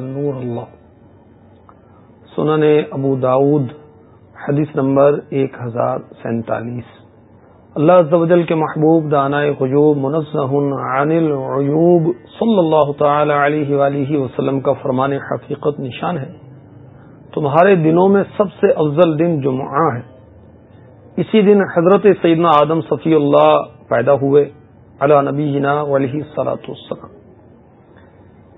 نور اللہ۔ سنن ابو داود، حدیث نمبر ایک ہزار سینتالیس۔ اللہ کے محبوب دانا قیوب منزہ عن العیوب صلی اللہ تعالی علیہ وآلہ وسلم کا فرمان حقیقت نشان ہے۔ تمہارے دنوں میں سب سے افضل دن جمعہ ہے۔ اسی دن حضرت سیدنا آدم صفی اللہ پیدا ہوئے۔ علی نبی جنا علیہ سلاۃ السلام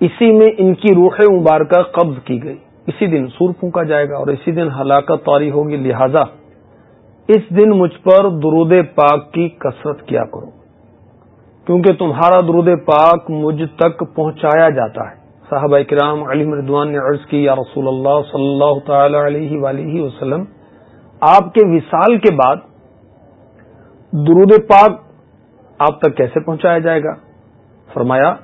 اسی میں ان کی روح مبارکہ قبض کی گئی۔ اسی دن سور پھونکا جائے گا اور اسی دن ہلاکت طاری ہوگی۔ لہذا اس دن مجھ پر درود پاک کی کثرت کیا کرو۔ کیونکہ تمہارا درود پاک مجھ تک پہنچایا جاتا ہے۔ صاحب کرام علی مردوان نے عرض کی، یا رسول اللہ صلی اللہ تعالی علیہ ولیہ وسلم، آپ کے وصال کے بعد درود پاک آپ تک کیسے پہنچایا جائے گا؟ فرمایا،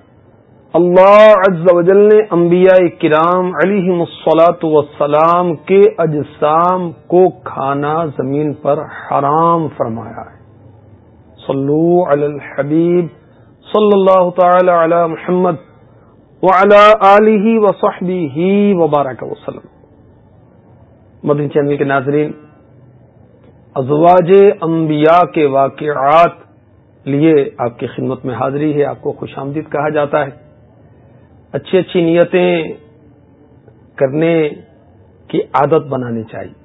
اللہ عز و جل نے انبیاء کرام علیہ مسلاط وسلام کے اجسام کو کھانا زمین پر حرام فرمایا ہے۔ صلو علی الحبیب صلی اللہ تعالی علی محمد وعلی آلہ وصحبہ وبارک وسلم۔ مدن چینل کے ناظرین، ازواج انبیاء کے واقعات لیے آپ کی خدمت میں حاضری ہے، آپ کو خوش آمدید کہا جاتا ہے۔ اچھی اچھی نیتیں کرنے کی عادت بنانی چاہیے۔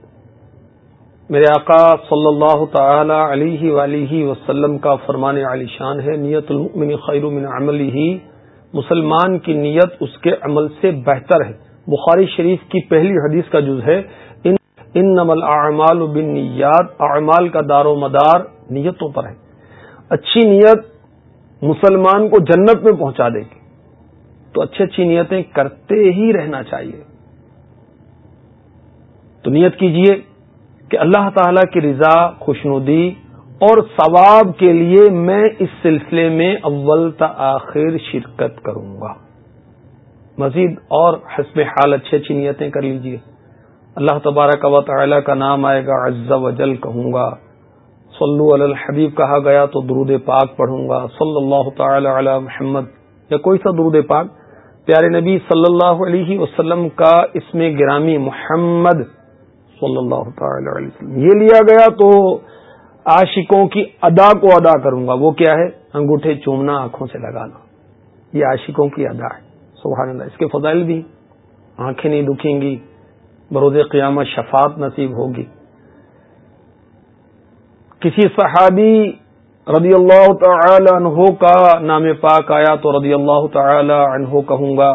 میرے آقا صلی اللہ تعالی علیہ ولیہ وسلم کا فرمان علی شان ہے، نیت المؤمن خیر من عمل ہی مسلمان کی نیت اس کے عمل سے بہتر ہے۔ بخاری شریف کی پہلی حدیث کا جز ہے، ان نمل اعمال بن نیات اعمال کا دار و مدار نیتوں پر ہے۔ اچھی نیت مسلمان کو جنت میں پہنچا دے گی۔ تو اچھی اچھی نیتیں کرتے ہی رہنا چاہیے۔ تو نیت کیجیے کہ اللہ تعالی کی رضا، خوشنودی اور ثواب کے لیے میں اس سلسلے میں اول تاخیر شرکت کروں گا۔ مزید اور حسب حال اچھی اچھی نیتیں کر لیجیے۔ اللہ تبارک و تعالی کا نام آئے گا، عز و جل کہوں گا۔ صلو علی الحبیب کہا گیا تو درود پاک پڑھوں گا۔ صلی اللہ تعالی علی محمد۔ یا کوئی سا درود پاک؟ پیارے نبی صلی اللہ علیہ وسلم کا اس میں گرامی محمد صلی اللہ تعالی علیہ وسلم۔ یہ لیا گیا تو عاشقوں کی ادا کو ادا کروں گا۔ وہ کیا ہے؟ انگوٹھے چومنا، آنکھوں سے لگانا۔ یہ عاشقوں کی ادا ہے۔ سبحان اللہ، اس کے فضائل بھی آنکھیں نہیں دکھیں گی، بروز قیامت شفاعت نصیب ہوگی۔ کسی صحابی رضی اللہ تعالی عنہ کا نام پاک آیا تو رضی اللہ تعالی عنہ کہوں گا۔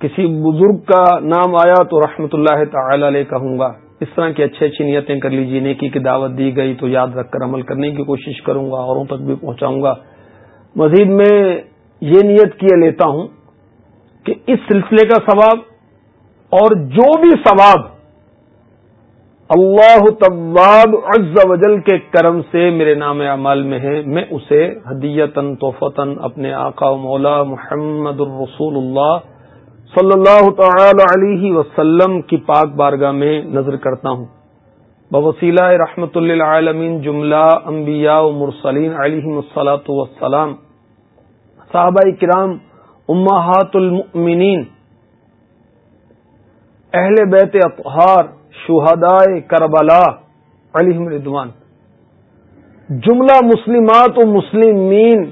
کسی بزرگ کا نام آیا تو رحمت اللہ تعالی علیہ کہوں گا۔ اس طرح کی اچھی اچھی نیتیں کر لیجیے نیکی کی دعوت دی گئی تو یاد رکھ کر عمل کرنے کی کوشش کروں گا، اوروں تک بھی پہنچاؤں گا۔ مزید میں یہ نیت کیے لیتا ہوں کہ اس سلسلے کا ثواب اور جو بھی ثواب اللہ طباب عز وجل کے کرم سے میرے نام اعمال میں ہے۔ میں اسے ہدیتن توفتن اپنے آقا و مولا محمد الرسول اللہ صلی اللہ تعالی علیہ وسلم کی پاک بارگاہ میں نظر کرتا ہوں۔ بوسیلہ رحمت للعالمین، جملہ انبیاء و مرسلین علیہ مسلاۃ وسلام صحابہ کرام، امہات المؤمنین، اہل بیت اطہار شہدائے کربلا علی ردوان جملہ مسلمات و مسلمین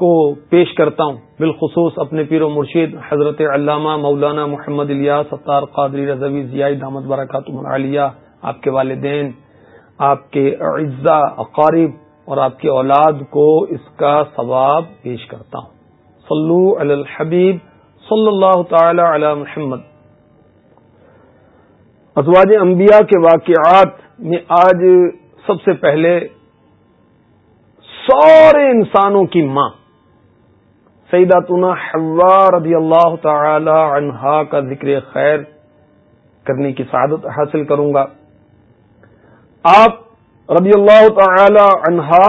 کو پیش کرتا ہوں، بالخصوص اپنے پیر و مرشید حضرت علامہ مولانا محمد الیاس ستار قادری رضوی ضیائی دامت برکات عالیہ آپ کے والدین، آپ کے اعزا اقارب اور آپ کی اولاد کو اس کا ثواب پیش کرتا ہوں۔ صلو علی الحبیب صلی اللہ تعالی علی محمد۔ ازواج انبیاء کے واقعات میں آج سب سے پہلے سارے انسانوں کی ماں سیداتنا حوا رضی اللہ تعالی عنہا کا ذکر خیر کرنے کی سعادت حاصل کروں گا۔ آپ رضی اللہ تعالی عنہا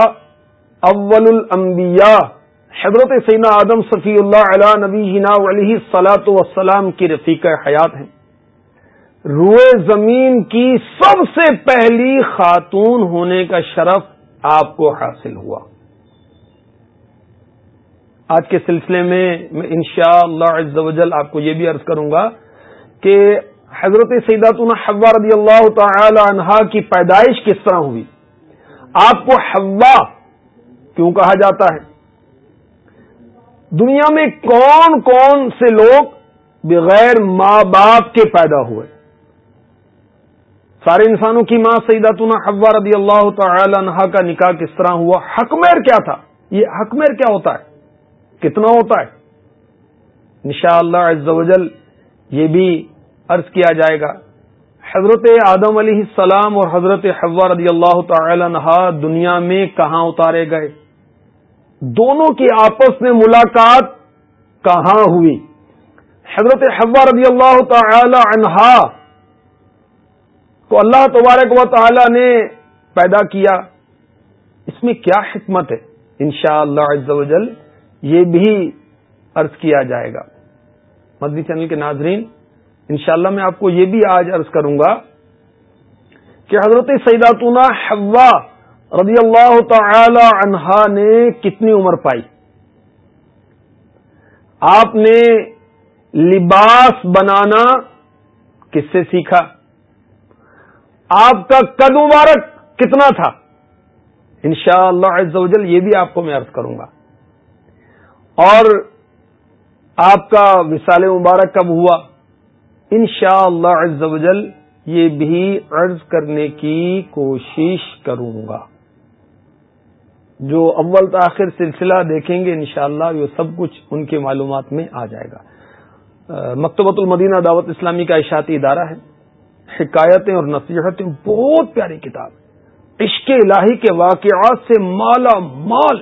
اول الانبیاء، حضرت سینا آدم صفی اللہ علیہ نبی ہنا علیہ سلاۃ وسلام کی رفیق حیات ہیں۔ روئے زمین کی سب سے پہلی خاتون ہونے کا شرف آپ کو حاصل ہوا۔ آج کے سلسلے میں میں انشاء اللہ آپ کو یہ بھی عرض کروں گا کہ حضرت سیداتنا حوا رضی اللہ تعالی عنہا کی پیدائش کس طرح ہوئی؟ آپ کو حوا کیوں کہا جاتا ہے؟ دنیا میں کون کون سے لوگ بغیر ماں باپ کے پیدا ہوئے؟ سارے انسانوں کی ماں سیداتنا حوا رضی اللہ تعالی عنہا کا نکاح کس طرح ہوا؟ حکمیر کیا تھا؟ یہ حکمیر کیا ہوتا ہے؟ کتنا ہوتا ہے؟ انشاءاللہ اللہ یہ بھی عرض کیا جائے گا۔ حضرت آدم علیہ السلام اور حضرت حوا رضی اللہ تعالی عنہ دنیا میں کہاں اتارے گئے؟ دونوں کی آپس میں ملاقات کہاں ہوئی؟ حضرت حوا رضی اللہ تعالی عنہا کو اللہ تبارک و تعالی نے پیدا کیا۔ اس میں کیا حکمت ہے؟ انشاءاللہ شاء اللہ یہ بھی عرض کیا جائے گا۔ مدنی چینل کے ناظرین، انشاءاللہ میں آپ کو یہ بھی آج عرض کروں گا کہ حضرت سیداتنا حوا رضی اللہ تعالی عنہا نے کتنی عمر پائی۔ آپ نے لباس بنانا کس سے سیکھا؟ آپ کا قد مبارک کتنا تھا؟ انشاءاللہ شاء اللہ یہ بھی آپ کو میں عرض کروں گا۔ اور آپ کا وصال مبارک کب ہوا؟ ان شاء اللہ یہ بھی عرض کرنے کی کوشش کروں گا۔ جو اول تاخیر سلسلہ دیکھیں گے انشاءاللہ یہ سب کچھ ان کے معلومات میں آ جائے گا۔ مکتبۃ المدینہ دعوت اسلامی کا اشاعتی ادارہ ہے۔ حکایتیں اور نصیحتیں، بہت پیاری کتاب عشق الہی کے واقعات سے مالا مال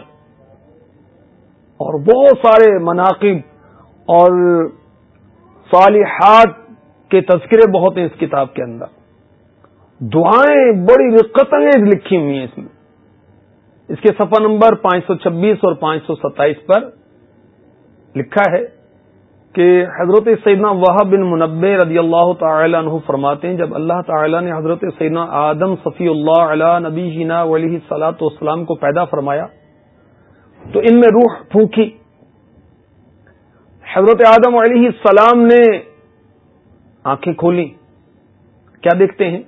اور بہت سارے مناقب اور صالحات کے تذکرے بہت ہیں اس کتاب کے اندر۔ دعائیں بڑی رقت لکھی ہوئی ہیں اس میں۔ اس کے صفحہ نمبر پانچ سو چھبیس اور پانچ سو ستائیس پر لکھا ہے کہ حضرت سیدنا وحب بن منبع رضی اللہ تعالی عنہ فرماتے ہیں، جب اللہ تعالی نے حضرت سیدنا آدم صفی اللہ علیہ نبی جینا ولی سلاۃ والسلام کو پیدا فرمایا، تو ان میں روح پھونکی۔ حضرت آدم علیہ السلام نے آنکھیں کھولی۔ کیا دیکھتے ہیں؟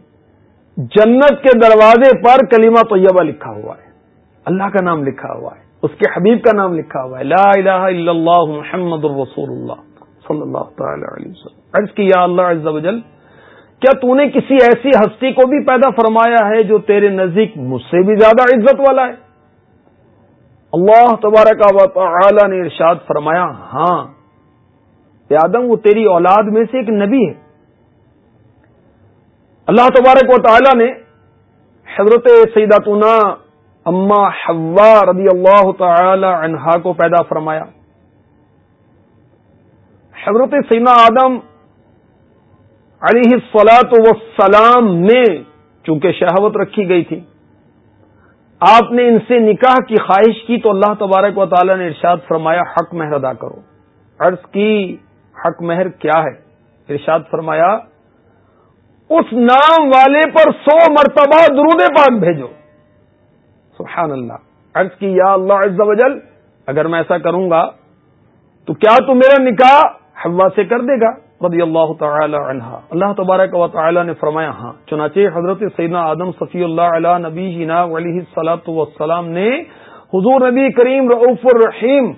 جنت کے دروازے پر کلیمہ طیبہ لکھا ہوا ہے۔ اللہ کا نام لکھا ہوا ہے، اس کے حبیب کا نام لکھا ہوا ہے۔ لا الہ الا اللہ محمد الرسول اللہ۔ صلی اللہ تعالی علیہ وسلم۔ عرض کی یا اللہ عز و جل، کیا تو نے کسی ایسی ہستی کو بھی پیدا فرمایا ہے جو تیرے نزدیک مجھ سے بھی زیادہ عزت والا ہے؟ اللہ تبارک و تعالی نے ارشاد فرمایا ہاں آدم، وہ تیری اولاد میں سے ایک نبی ہے۔ اللہ تبارک و تعالی نے حضرت سیداتنا اما حوا رضی اللہ تعالی عنہا کو پیدا فرمایا۔ حضرت سینا آدم علیہ سلاط وسلام میں چونکہ شہوت رکھی گئی تھی، آپ نے ان سے نکاح کی خواہش کی تو اللہ تبارک و تعالی نے ارشاد فرمایا، حق مہر ادا کرو۔ عرض کی حق مہر کیا ہے؟ ارشاد فرمایا، اس نام والے پر سو مرتبہ درود پاک بھیجو۔ سبحان اللہ۔ عرض کی، یا اللہ عز و جل، اگر میں ایسا کروں گا تو کیا تو میرا نکاح حوا سے کر دے گا، رضی اللہ تعالی عنہ اللہ تبارک و تعالی نے فرمایا ہاں چنانچہ حضرت سیدنا آدم صفی اللہ علیہ نبی جینا علیہ سلاۃ وسلام نے حضور نبی کریم رعف الرحیم،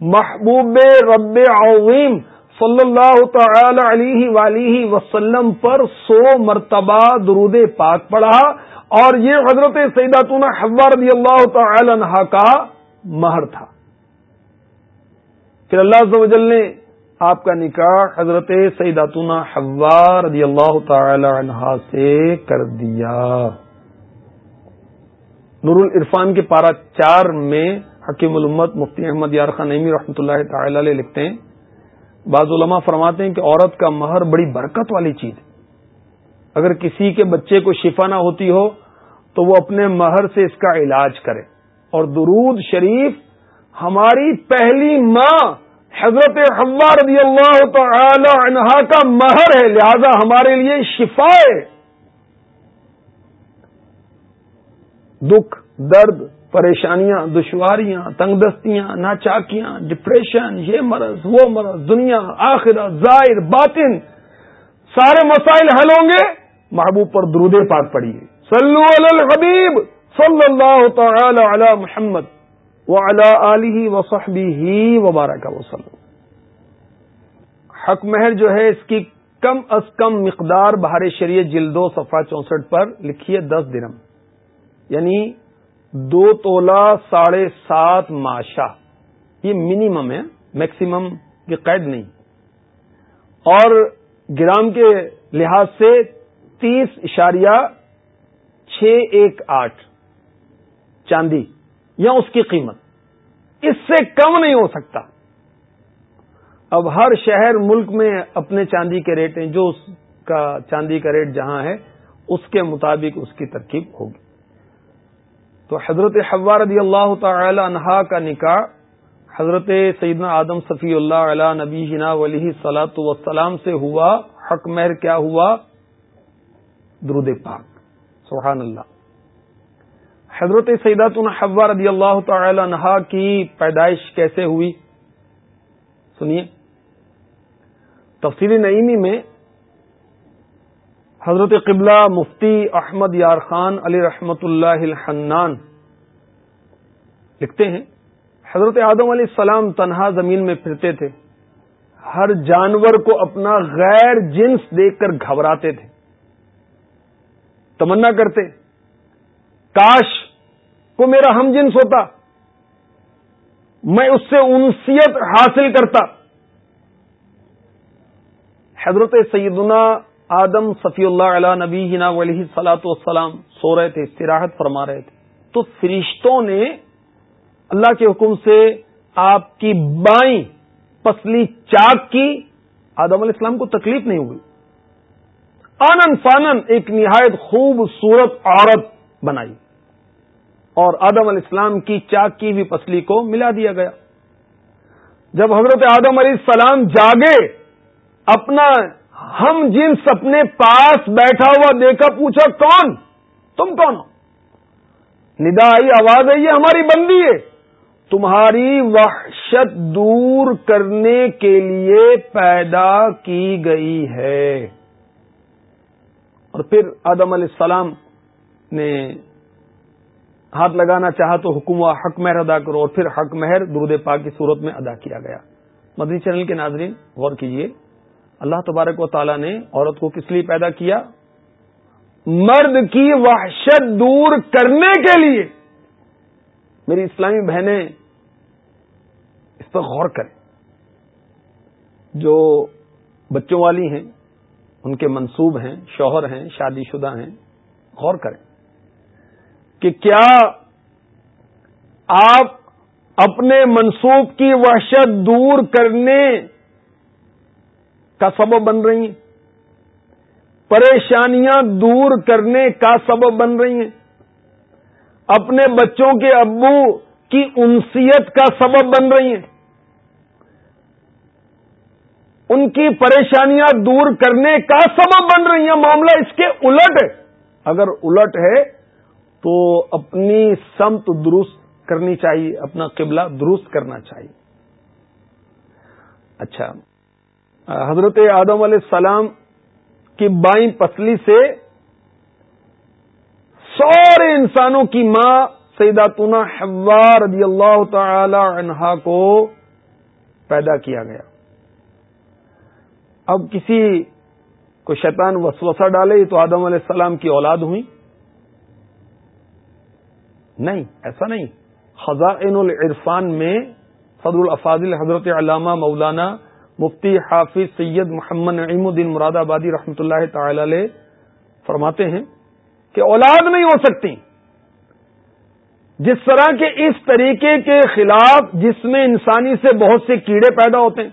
محبوب رب عظیم صلی اللہ تعالی علیہ ولیہ وسلم پر سو مرتبہ درود پاک پڑھا۔ اور یہ حضرت سیداتنا حوا رضی اللہ تعالی عنہ کا مہر تھا۔ پھر اللہ نے آپ کا نکاح حضرت سیداتنا حوا رضی اللہ تعالی عنہ سے کر دیا۔ نور العرفان کے پارا چار میں حکیم الامت مفتی احمد یار خان نعمی رحمۃ اللہ تعالی علیہ لکھتے ہیں، بعض علماء فرماتے ہیں کہ عورت کا مہر بڑی برکت والی چیز ہے۔ اگر کسی کے بچے کو شفا نہ ہوتی ہو تو وہ اپنے مہر سے اس کا علاج کرے۔ اور درود شریف ہماری پہلی ماں حضرت حوا رضی اللہ تعالی عنہا کا مہر ہے، لہذا ہمارے لیے شفا ہے۔ دکھ، درد، پریشانیاں، دشواریاں، تنگ دستیاں، ناچاکیاں ڈپریشن یہ مرض، وہ مرض، دنیا آخرت ظاہر، باطن، سارے مسائل حل ہوں گے۔ محبوب پر درود پاک پڑیے صلو علی الحبیب صلی اللہ تعالی علی محمد۔ وعلی آلہ وصحبہ وبارک وسلم۔ حق مہر جو ہے، اس کی کم از کم مقدار بہار شریعت جلدو صفحہ چونسٹھ پر لکھیے دس درم یعنی دو تولا ساڑھے سات ماشا۔ یہ منیمم ہے میکسیمم کی قید نہیں۔ اور گرام کے لحاظ سے تیس اشاریہ چھ ایک آٹھ چاندی۔ یا اس کی قیمت۔ اس سے کم نہیں ہو سکتا۔ اب ہر شہر ملک میں اپنے چاندی کے ریٹ ہیں، جو اس کا چاندی کا ریٹ جہاں ہے، اس کے مطابق اس کی ترکیب ہوگی۔ تو حضرت حوا رضی اللہ تعالی عنہا کا نکاح حضرت سیدنا آدم صفی اللہ علیہ نبی جنا ولی سلاۃ وسلام سے ہوا۔ حق مہر کیا ہوا؟ درود پاک۔ سبحان اللہ۔ حضرت سیدات حوا رضی اللہ تعالی عنہا کی پیدائش کیسے ہوئی؟ سنیے۔ تفصیلی نعیمی میں حضرت قبلہ مفتی احمد یار خان علی رحمت اللہ الحنان لکھتے ہیں، حضرت آدم علیہ السلام تنہا زمین میں پھرتے تھے۔ ہر جانور کو اپنا غیر جنس دیکھ کر گھبراتے تھے۔ تمنا کرتے۔ کاش کو میرا ہم جنس ہوتا۔ میں اس سے انسیت حاصل کرتا۔ حضرت سیدنا آدم صفی اللہ علیہ نبی ہنا ولی سلاۃ والسلام سو رہے تھے، استراحت فرما رہے تھے۔ تو فرشتوں نے اللہ کے حکم سے آپ کی بائیں پسلی چاک کی، آدم علیہ السلام کو تکلیف نہیں ہوئی۔ آنن فانن ایک نہایت خوبصورت عورت بنائی۔ اور آدم علیہ السلام کی چاک کی ہوئی پسلی کو ملا دیا گیا۔ جب حضرت آدم علیہ السلام جاگے، اپنا ہم جنس اپنے پاس بیٹھا ہوا دیکھا، پوچھا، کون؟ تم کون ہو؟ ندا آئی آواز آئی ہماری بندی ہے۔ تمہاری وحشت دور کرنے کے لیے پیدا کی گئی ہے۔ اور پھر آدم علیہ السلام نے ہاتھ لگانا چاہا تو حکم و حق مہر ادا کرو اور پھر حق مہر درود پاک کی صورت میں ادا کیا گیا۔ مدنی چینل کے ناظرین، غور کیجیے اللہ تبارک و تعالیٰ نے عورت کو کس لیے پیدا کیا؟ مرد کی وحشت دور کرنے کے لیے۔ میری اسلامی بہنیں اس پر غور کریں۔ جو بچوں والی ہیں، ان کے منصوب ہیں، شوہر ہیں، شادی شدہ ہیں، غور کریں۔ کہ کیا آپ اپنے منصوب کی وحشت دور کرنے کا سبب بن رہی ہیں؟ پریشانیاں دور کرنے کا سبب بن رہی ہیں؟ اپنے بچوں کے ابو کی انسیت کا سبب بن رہی ہیں؟ ان کی پریشانیاں دور کرنے کا سبب بن رہی ہیں؟ معاملہ اس کے الٹ ہے۔ اگر الٹ ہے تو اپنی سمت درست کرنی چاہیے، اپنا قبلہ درست کرنا چاہیے۔ اچھا حضرت آدم علیہ السلام کی بائیں پسلی سے سارے انسانوں کی ماں سیداتنا حوا رضی اللہ تعالی عنہا کو پیدا کیا گیا۔ اب کسی کو شیطان وسوسہ ڈالے تو آدم علیہ السلام کی اولاد ہوئی۔ نہیں، ایسا نہیں۔ خزائن العرفان میں فضل الافاظل حضرت علامہ مولانا مفتی حافظ سید محمد نعیم الدین مراد آبادی رحمۃ اللہ تعالی علیہ فرماتے ہیں کہ اولاد نہیں ہو سکتی۔ جس طرح کے اس طریقے کے خلاف جس میں انسانی سے بہت سے کیڑے پیدا ہوتے ہیں،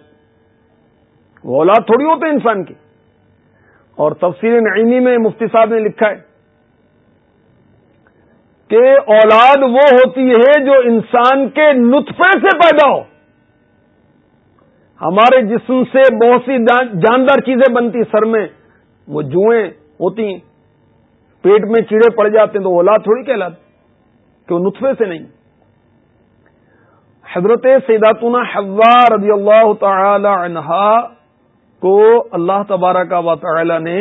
وہ اولاد تھوڑی ہوتے ہیں انسان کی اور تفصیل نعیمی میں مفتی صاحب نے لکھا ہے کہ اولاد وہ ہوتی ہے جو انسان کے نطفے سے پیدا ہو۔ ہمارے جسم سے بہت سی جاندار چیزیں بنتی، سر میں وہ جوئیں ہوتی ہیں پیٹ میں چیڑے پڑ جاتے ہیں تو اولاد تھوڑی کہلاتی، کہ وہ نطفے سے نہیں۔ حضرت سیداتنا حوا رضی اللہ تعالی عنہا کو اللہ تبارہ کا تعالی نے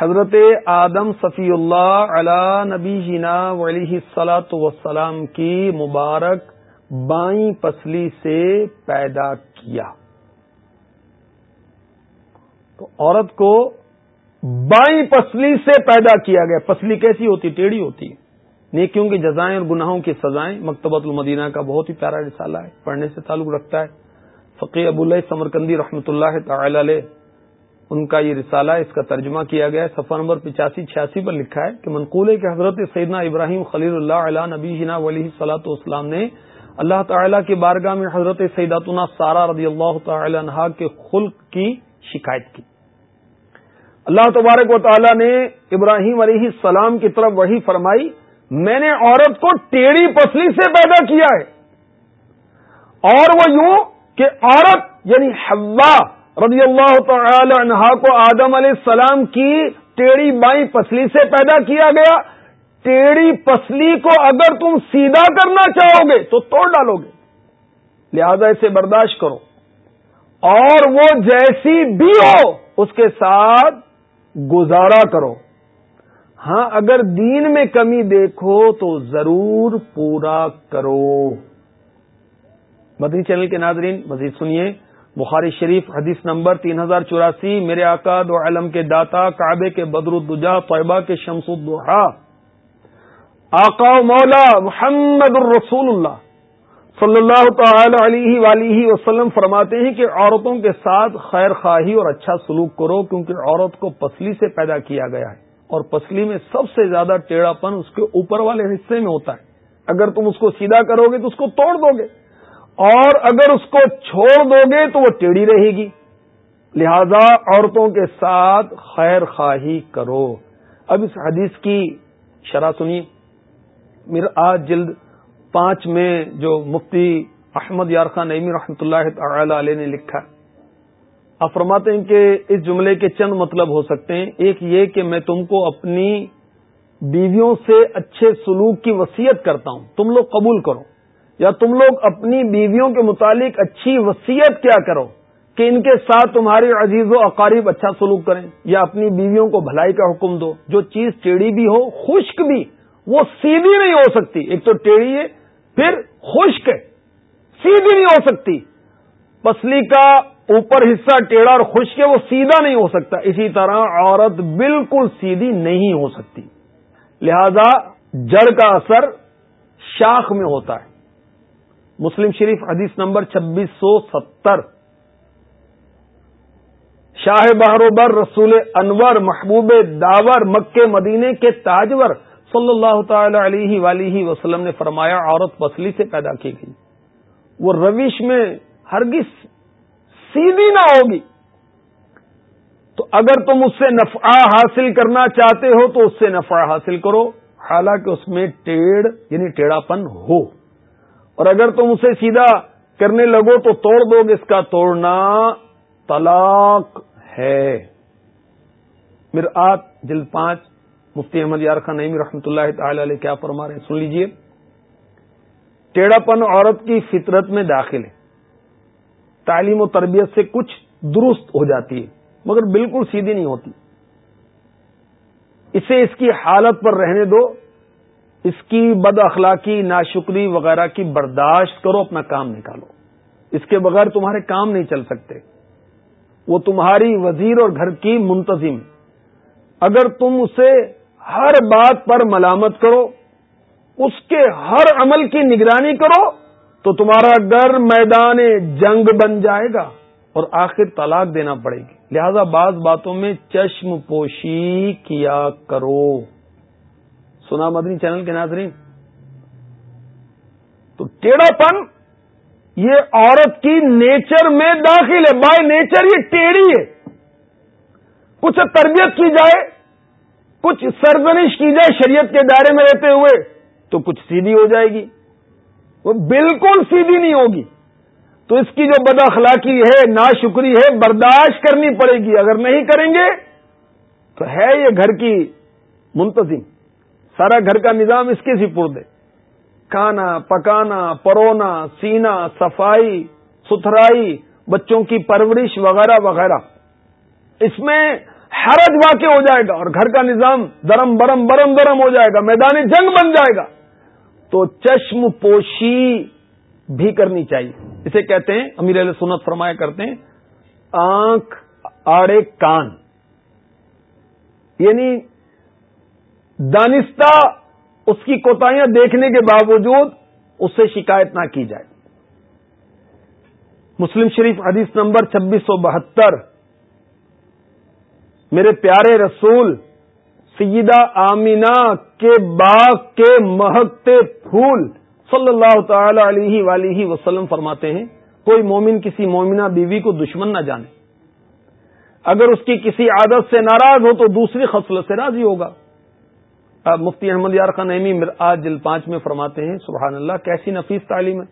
حضرت آدم صفی اللہ علی نبی جینا ولی سلاۃ وسلام کی مبارک بائیں پسلی سے پیدا کیا۔ تو عورت کو بائیں پسلی سے پیدا کیا گیا۔ پسلی کیسی ہوتی؟ ٹیڑھی ہوتی۔ نیکیوں کی جزائیں اور گناہوں کی سزائیں۔ مکتبۃ المدینہ کا بہت ہی پیارا رسالہ ہے۔ پڑھنے سے تعلق رکھتا ہے۔ فقی ابو اللہ سمرکندی رحمۃ اللہ تعالی علیہ ان کا یہ رسالہ اس کا ترجمہ کیا گیا ہے، صفحہ نمبر پچاسی چھیاسی پر لکھا ہے کہ منقول ہے کہ حضرت سیدنا ابراہیم خلیل اللہ علیہ نبی جنا ولی صلاح اسلام نے اللہ تعالیٰ کی بارگاہ میں حضرت سیداتنا سارا رضی اللہ تعالی عنہ کے خلق کی شکایت کی۔ اللہ تبارک و تعالیٰ نے ابراہیم علیہ السلام کی طرف وہی فرمائی، میں نے عورت کو ٹیڑھی پسلی سے پیدا کیا ہے۔ اور وہ یوں کہ عورت یعنی حوا رضی اللہ تعالی عنہا کو آدم علیہ السلام کی ٹیڑھی بائیں پسلی سے پیدا کیا گیا۔ ٹیڑھی پسلی کو اگر تم سیدھا کرنا چاہو گے تو توڑ ڈالو گے۔ لہذا اسے برداشت کرو۔ اور وہ جیسی بھی ہو اس کے ساتھ گزارا کرو۔ ہاں اگر دین میں کمی دیکھو تو ضرور پورا کرو۔ مدنی چینل کے ناظرین، مزید سنیے۔ بخاری شریف حدیث نمبر تین ہزار چوراسی، میرے آکاد و علم کے داتا، کعبے کے بدر الدجا، طیبہ کے شمس الدحا آقا مولا محمد الرسول اللہ صلی اللہ تعالی علیہ ولیہ وسلم فرماتے ہیں کہ عورتوں کے ساتھ خیر خواہی اور اچھا سلوک کرو، کیونکہ عورت کو پسلی سے پیدا کیا گیا ہے۔ اور پسلی میں سب سے زیادہ ٹیڑھا پن اس کے اوپر والے حصے میں ہوتا ہے۔ اگر تم اس کو سیدھا کرو گے تو اس کو توڑ دو گے۔ اور اگر اس کو چھوڑ دو گے تو وہ ٹیڑھی رہے گی۔ لہذا عورتوں کے ساتھ خیر خواہی کرو۔ اب اس حدیث کی شرح سنیے۔ میرا آج جلد پانچ میں جو مفتی احمد یارخان نعمی رحمۃ اللہ تعالی علیہ نے لکھا، آپ فرماتے ہیں کہ اس جملے کے چند مطلب ہو سکتے ہیں۔ ایک یہ کہ میں تم کو اپنی بیویوں سے اچھے سلوک کی وسیعت کرتا ہوں۔ تم لوگ قبول کرو۔ یا تم لوگ اپنی بیویوں کے متعلق اچھی وسیعت کیا کرو کہ ان کے ساتھ تمہاری عزیز و اقارب اچھا سلوک کریں یا اپنی بیویوں کو بھلائی کا حکم دو۔ جو چیز ٹیڑھی بھی ہو، خشک بھی، وہ سیدھی نہیں ہو سکتی۔ ایک تو ٹیڑھی ہے، پھر خشک ہے، سیدھی نہیں ہو سکتی۔ پسلی کا اوپر حصہ ٹیڑھا اور خشک ہے، وہ سیدھا نہیں ہو سکتا۔ اسی طرح عورت بالکل سیدھی نہیں ہو سکتی۔ لہذا جڑ کا اثر شاخ میں ہوتا ہے۔ مسلم شریف حدیث نمبر چھبیس سو ستر۔ شاہ بہروبر رسول انور محبوب داور مکے مدینے کے تاجور صلی اللہ تعالی علیہ ولیہ وسلم نے فرمایا، عورت پسلی سے پیدا کی گئی۔ وہ روش میں ہرگز سیدھی نہ ہوگی۔ تو اگر تم اس سے نفع حاصل کرنا چاہتے ہو تو اس سے نفع حاصل کرو۔ حالانکہ اس میں ٹیڑھ یعنی ٹیڑھا پن ہو۔ اور اگر تم اسے سیدھا کرنے لگو تو توڑ دو گے اس کا توڑنا طلاق ہے۔ مرآت جلد پانچ، مفتی احمد یار خان نعمی رحمۃ اللہ تعالی علیہ کیا فرما رہے ہیں؟ سن لیجیے۔ ٹیڑھا پن عورت کی فطرت میں داخل ہے۔ تعلیم و تربیت سے کچھ درست ہو جاتی ہے، مگر بالکل سیدھی نہیں ہوتی۔ اسے اس کی حالت پر رہنے دو۔ اس کی بد اخلاقی، ناشکری وغیرہ کی برداشت کرو، اپنا کام نکالو۔ اس کے بغیر تمہارے کام نہیں چل سکتے۔ وہ تمہاری وزیر اور گھر کی منتظم۔ اگر تم اسے ہر بات پر ملامت کرو، اس کے ہر عمل کی نگرانی کرو، تو تمہارا گھر میدان جنگ بن جائے گا اور آخر طلاق دینا پڑے گی۔ لہذا بعض باتوں میں چشم پوشی کیا کرو۔ سنا مدنی چینل کے ناظرین۔ تو ٹیڑھا پن یہ عورت کی نیچر میں داخل ہے بائی نیچر یہ ٹیڑھی ہے۔ کچھ تربیت کی جائے، کچھ سرزنش کی جائے شریعت کے دائرے میں رہتے ہوئے، تو کچھ سیدھی ہو جائے گی۔ وہ بالکل سیدھی نہیں ہوگی۔ تو اس کی جو بد اخلاقی ہے، ناشکری ہے، برداشت کرنی پڑے گی۔ اگر نہیں کریں گے، تو ہے یہ گھر کی منتظم۔ سارا گھر کا نظام اس کے سپرد ہے کھانا، پکانا، پرونا، سینا، صفائی، ستھرائی، بچوں کی پرورش وغیرہ وغیرہ۔ اس میں حرج واقع ہو جائے گا اور گھر کا نظام درم برم برم درم ہو جائے گا میدانی جنگ بن جائے گا۔ تو چشم پوشی بھی کرنی چاہیے۔ اسے کہتے ہیں، امیر علیہ سنت فرمایا کرتے ہیں، آنکھ، آڑے، کان۔ یعنی دانستہ اس کی کوتاہیاں دیکھنے کے باوجود اس سے شکایت نہ کی جائے۔ مسلم شریف حدیث نمبر چھبیس سو بہتر۔ میرے پیارے رسول، سیدہ آمینہ کے باغ کے مہکتے پھول صلی اللہ تعالی علیہ ولیہ وسلم فرماتے ہیں، کوئی مومن کسی مومنہ بیوی کو دشمن نہ جانے۔ اگر اس کی کسی عادت سے ناراض ہو تو دوسری خصلت سے راضی ہوگا۔ مفتی احمد یار خان نعمی آج جل پانچ میں فرماتے ہیں، سبحان اللہ، کیسی نفیس تعلیم ہے؟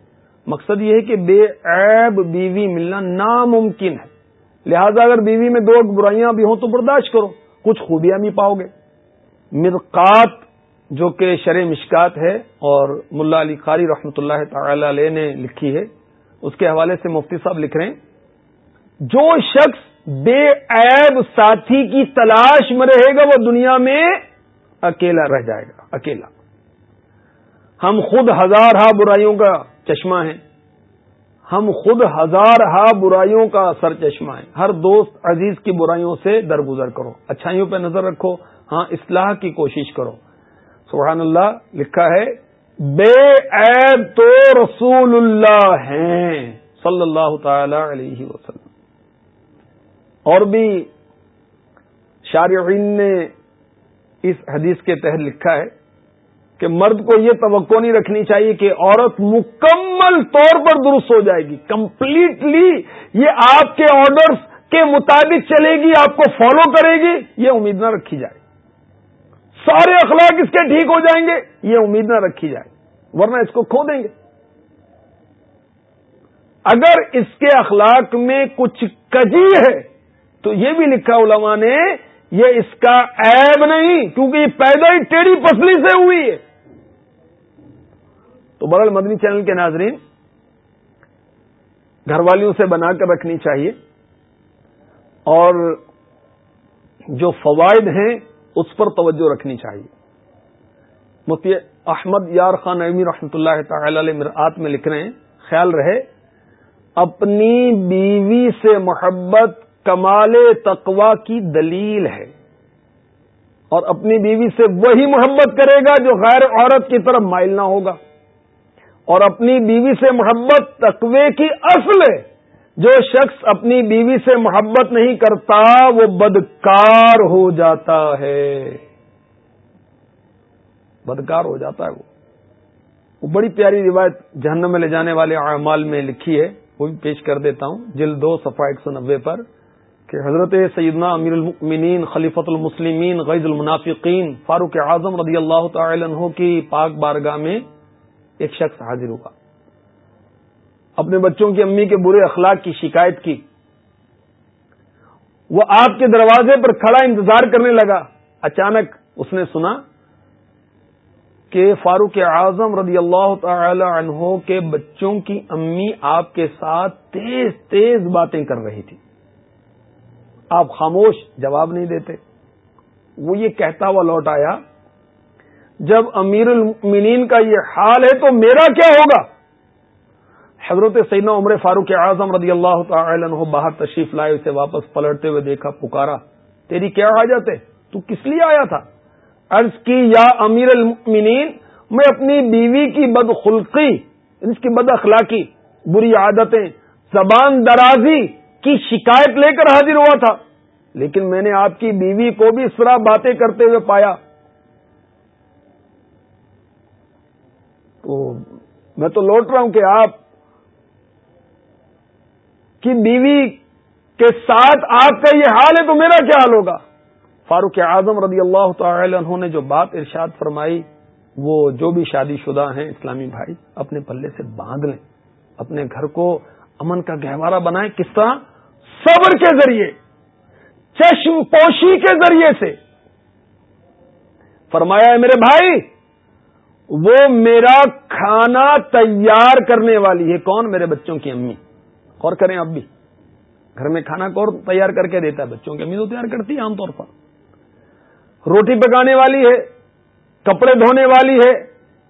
مقصد یہ ہے کہ بے عیب بیوی ملنا ناممکن ہے۔ لہذا اگر بیوی میں دو برائیاں بھی ہوں تو برداشت کرو، کچھ خوبیاں بھی پاؤ گے۔ مرقات، جو کہ شرع مشکات ہے اور ملا علی قاری رحمۃ اللہ تعالی علیہ نے لکھی ہے، اس کے حوالے سے مفتی صاحب لکھ رہے ہیں، جو شخص بے عیب ساتھی کی تلاش میں رہے گا، وہ دنیا میں اکیلا رہ جائے گا، اکیلا۔ ہم خود ہزار ہا برائیوں کا چشمہ ہیں۔ ہم خود ہزار ہا برائیوں کا سر چشمہ ہے ہر دوست عزیز کی برائیوں سے درگزر کرو۔ اچھائیوں پہ نظر رکھو۔ ہاں اصلاح کی کوشش کرو۔ سبحان اللہ، لکھا ہے، بے عیب تو رسول اللہ ہیں، صلی اللہ تعالی علیہ وسلم۔ اور بھی شارعین نے اس حدیث کے تحت لکھا ہے کہ مرد کو یہ توقع نہیں رکھنی چاہیے کہ عورت مکمل طور پر درست ہو جائے گی۔ کمپلیٹلی یہ آپ کے آرڈرز کے مطابق چلے گی، آپ کو فالو کرے گی، یہ امید نہ رکھی جائے۔ سارے اخلاق اس کے ٹھیک ہو جائیں گے، یہ امید نہ رکھی جائے۔ ورنہ اس کو کھو دیں گے۔ اگر اس کے اخلاق میں کچھ کجی ہے، تو یہ بھی لکھا علماء نے یہ اس کا عیب نہیں، کیونکہ یہ پیدا ہی ٹیڑھی پسلی سے ہوئی ہے۔ تو برل مدنی چینل کے ناظرین گھر والیوں سے بنا کر رکھنی چاہیے۔ اور جو فوائد ہیں، اس پر توجہ رکھنی چاہیے۔ مفتی احمد یار خان نعمی رحمۃ اللہ تعالی علیہ مرآت میں لکھ رہے ہیں، خیال رہے، اپنی بیوی سے محبت کمال تقوا کی دلیل ہے۔ اور اپنی بیوی سے وہی محبت کرے گا جو غیر عورت کی طرف مائل نہ ہوگا۔ اور اپنی بیوی سے محبت تقوی کی اصل ہے۔ جو شخص اپنی بیوی سے محبت نہیں کرتا، وہ بدکار ہو جاتا ہے۔ بدکار ہو جاتا ہے وہ۔ وہ بڑی پیاری روایت جہنم میں لے جانے والے اعمال میں لکھی ہے، وہ بھی پیش کر دیتا ہوں۔ جلد دو، صفحہ ایک سو نبے پر۔ کہ حضرت سیدنا امیر المؤمنین خلیفت المسلمین، غیظ المنافقین، فاروق اعظم رضی اللہ تعالی عنہ کی پاک بارگاہ میں ایک شخص حاضر ہوا۔ اپنے بچوں کی امی کے برے اخلاق کی شکایت کی۔ وہ آپ کے دروازے پر کھڑا انتظار کرنے لگا۔ اچانک اس نے سنا کہ فاروق اعظم رضی اللہ تعالی عنہ کے بچوں کی امی آپ کے ساتھ تیز تیز باتیں کر رہی تھی آپ خاموش جواب نہیں دیتے۔ وہ یہ کہتا ہوا لوٹ آیا، جب امیر المنین کا یہ حال ہے تو میرا کیا ہوگا؟ حضرت سیدنا عمر فاروق اعظم رضی اللہ تعالی عنہ باہر تشریف لائے، اسے واپس پلٹتے ہوئے دیکھا، پکارا، تیری کیا حاجت ہے؟ تو کس لیے آیا تھا؟ عرض کی، یا امیر المنین میں اپنی بیوی کی بدخلقی یعنی اس کی بد اخلاقی، بری عادتیں، زبان درازی کی شکایت لے کر حاضر ہوا تھا۔ لیکن میں نے آپ کی بیوی کو بھی اس طرح باتیں کرتے ہوئے پایا۔ تو میں تو لوٹ رہا ہوں کہ آپ کی بیوی کے ساتھ آپ کا یہ حال ہے تو میرا کیا حال ہوگا؟ فاروق اعظم رضی اللہ تعالی عنہ نے جو بات ارشاد فرمائی، وہ جو بھی شادی شدہ ہیں اسلامی بھائی، اپنے پلے سے باندھ لیں۔ اپنے گھر کو امن کا گہوارہ بنائیں۔ کس طرح؟ صبر کے ذریعے، چشم پوشی کے ذریعے سے۔ فرمایا ہے، میرے بھائی، وہ میرا کھانا تیار کرنے والی ہے۔ کون؟ میرے بچوں کی امی۔ اور کریں اب بھی۔ گھر میں کھانا کون تیار کر کے دیتا ہے؟ بچوں کی امی تو تیار کرتی ہے عام طور پر۔ روٹی پکانے والی ہے، کپڑے دھونے والی ہے،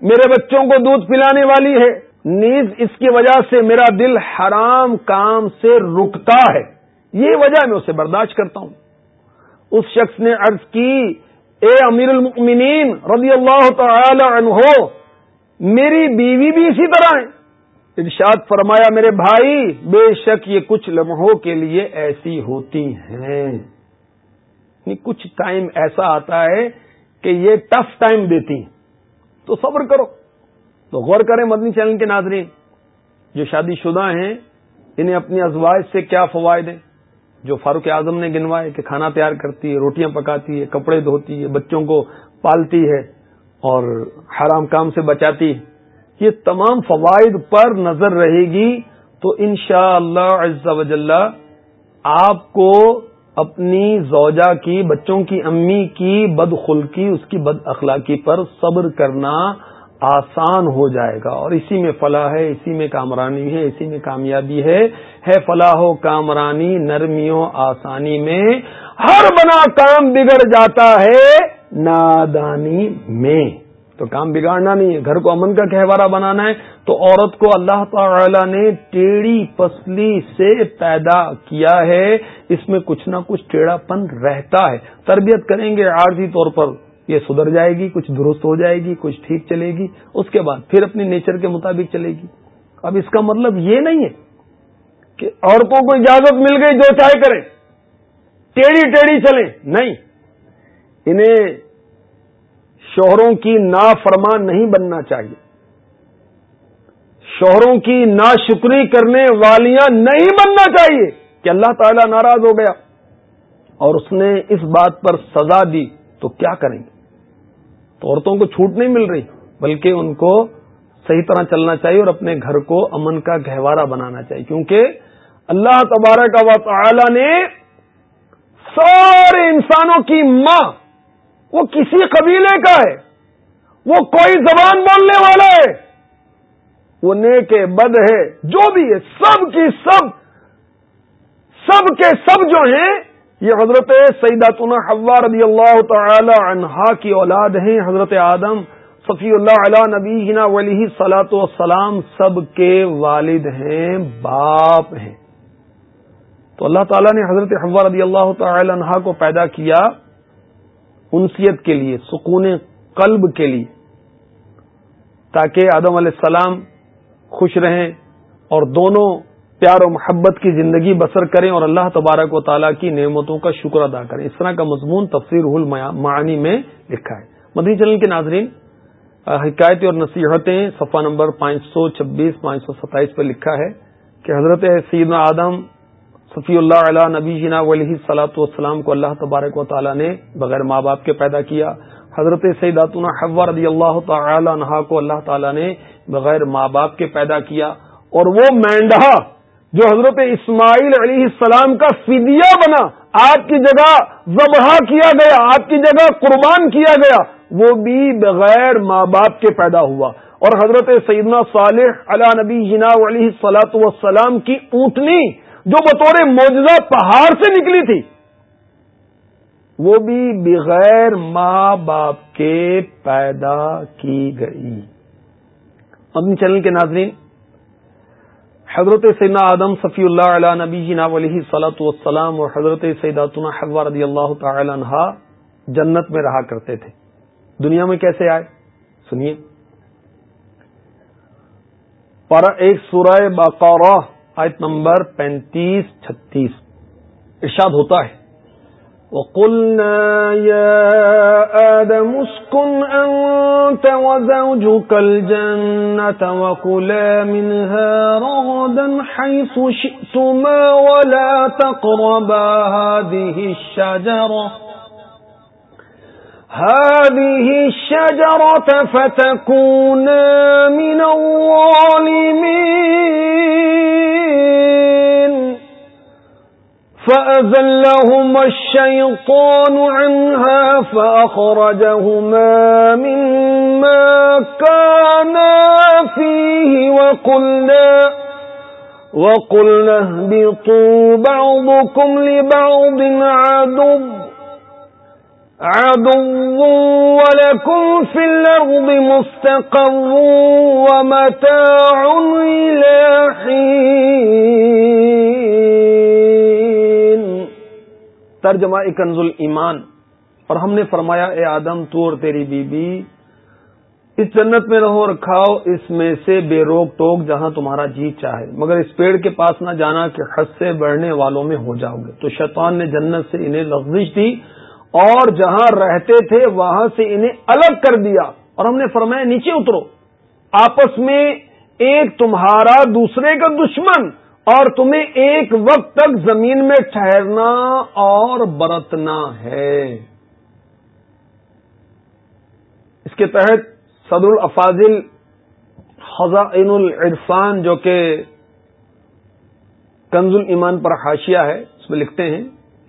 میرے بچوں کو دودھ پلانے والی ہے۔ نیز اس کی وجہ سے میرا دل حرام کام سے رکتا ہے۔ یہ وجہ میں اسے برداشت کرتا ہوں۔ اس شخص نے عرض کی، اے امیر المؤمنین، رضی اللہ تعالی عنہ، میری بیوی بھی اسی طرح ہے ارشاد فرمایا، میرے بھائی، بے شک یہ کچھ لمحوں کے لیے ایسی ہوتی ہیں۔ یعنی کچھ ٹائم ایسا آتا ہے کہ یہ ٹف ٹائم دیتی ہیں۔ تو صبر کرو۔ تو غور کریں مدنی چینل کے ناظرین، جو شادی شدہ ہیں، انہیں اپنی ازواج سے کیا فوائد ہیں؟ جو فاروق اعظم نے گنوائے کہ کھانا تیار کرتی ہے، روٹیاں پکاتی ہے، کپڑے دھوتی ہے، بچوں کو پالتی ہے اور حرام کام سے بچاتی ہے۔ یہ تمام فوائد پر نظر رہے گی۔ تو انشاءاللہ شاء اللہ آپ کو اپنی زوجہ کی، بچوں کی، امی کی بد خلقی اس کی بد اخلاقی پر صبر کرنا آسان ہو جائے گا۔ اور اسی میں فلاح ہے، اسی میں کامرانی ہے، اسی میں کامیابی ہے۔ ہے فلاح و کامرانی نرمیوں آسانی میں۔ ہر بنا کام بگڑ جاتا ہے نادانی میں۔ تو کام بگاڑنا نہیں ہے۔ گھر کو امن کا کہوارہ بنانا ہے۔ تو عورت کو اللہ تعالی نے ٹیڑھی پسلی سے پیدا کیا ہے۔ اس میں کچھ نہ کچھ ٹیڑھا پن رہتا ہے۔ تربیت کریں گے عارضی طور پر۔ یہ سدھر جائے گی، کچھ درست ہو جائے گی، کچھ ٹھیک چلے گی، اس کے بعد پھر اپنی نیچر کے مطابق چلے گی۔ اب اس کا مطلب یہ نہیں ہے کہ عورتوں کو اجازت مل گئی جو چاہے کریں۔ ٹیڑھی ٹیڑھی چلیں۔ نہیں۔ انہیں شوہروں کی نافرمان نہیں بننا چاہیے۔ شوہروں کی ناشکری کرنے والیاں نہیں بننا چاہیے کہ اللہ تعالی ناراض ہو گیا اور اس نے اس بات پر سزا دی تو کیا کریں گے؟ تو عورتوں کو چھوٹ نہیں مل رہی، بلکہ ان کو صحیح طرح چلنا چاہیے اور اپنے گھر کو امن کا گہوارہ بنانا چاہیے۔ کیونکہ اللہ تبارک و تعالی نے سارے انسانوں کی ماں، وہ کسی قبیلے کا ہے، وہ کوئی زبان بولنے والا ہے، وہ نیک ہے، بد ہے، جو بھی ہے، سب کی سب سب کے سب جو ہیں یہ حضرت سیداتنا حوا رضی اللہ تعالی عنہا کی اولاد ہیں۔ حضرت آدم صفی اللہ علیہ نبی ولی سلاۃ وسلام سب کے والد ہیں، باپ ہیں۔ تو اللہ تعالیٰ نے حضرت حوا رضی اللہ تعالی عنہا کو پیدا کیا انسیت کے لیے، سکون قلب کے لیے، تاکہ آدم علیہ السلام خوش رہیں اور دونوں پیار و محبت کی زندگی بسر کریں اور اللہ تبارک و تعالیٰ کی نعمتوں کا شکر ادا کریں۔ اس طرح کا مضمون تفسیر المعانی میں لکھا ہے۔ مدنی چینل کے ناظرین، حکایتیں اور نصیحتیں صفحہ نمبر پانچ سو چھبیس، پانچ سو ستائیس پر لکھا ہے کہ حضرت سیدنا آدم صفی اللہ علیہ نبی جنا ولی صلاحت والسلام کو اللہ تبارک و تعالیٰ نے بغیر ماں باپ کے پیدا کیا۔ حضرت سیداتنا حوا رضی اللہ تعالی عنہا کو اللہ تعالیٰ نے بغیر ماں باپ کے پیدا کیا اور وہ مینڈا جو حضرت اسماعیل علیہ السلام کا فدیہ بنا، آپ کی جگہ ذبح کیا گیا، آپ کی جگہ قربان کیا گیا، وہ بھی بغیر ماں باپ کے پیدا ہوا۔ اور حضرت سیدنا صالح علی نبی جنا علیہ سلاۃ وسلام کی اونٹنی جو بطور موجودہ پہاڑ سے نکلی تھی، وہ بھی بغیر ماں باپ کے پیدا کی گئی۔ اپنی چینل کے ناظرین حضرت سیدنا آدم صفی اللہ علیہ نبی جنا علیہ صلاۃ والسلام اور حضرت سیداتنا حوا رضی اللہ تعالی عنہ جنت میں رہا کرتے تھے۔ دنیا میں کیسے آئے؟ سنیے۔ پر ایک سورہ بقرہ آیت نمبر پینتیس چھتیس۔ ارشاد ہوتا ہے۔ وقلنا يا آدم اسكن أنت وزوجك الجنة وكلا منها رغدا حيث شئتما ولا تقربا هذه الشجرة. هذه الشجرة فتكونا من الظالمين. فأذلهما الشيطان عنها فأخرجهما مما كانا فيه وقلنا وقلنا اهبطوا بعضكم لبعض عدو عدو ولكم في الأرض مستقر ومتاع إلى حين ترجمہ کنز ایمان اور ہم نے فرمایا، اے آدم تو اور تیری بیوی بی اس جنت میں رہو اور کھاؤ، اس میں سے بے روک ٹوک جہاں تمہارا جی چاہے۔ مگر اس پیڑ کے پاس نہ جانا کہ حد سے بڑھنے والوں میں ہو جاؤ گے۔ تو شیطان نے جنت سے انہیں لفزش دی اور جہاں رہتے تھے وہاں سے انہیں الگ کر دیا۔ اور ہم نے فرمایا، نیچے اترو، آپس میں ایک تمہارا، دوسرے کا دشمن۔ اور تمہیں ایک وقت تک زمین میں ٹھہرنا اور برتنا ہے۔ اس کے تحت صدر الافاظل خزائن العرفان جو کہ کنز ایمان پر حاشیہ ہے، اس میں لکھتے ہیں،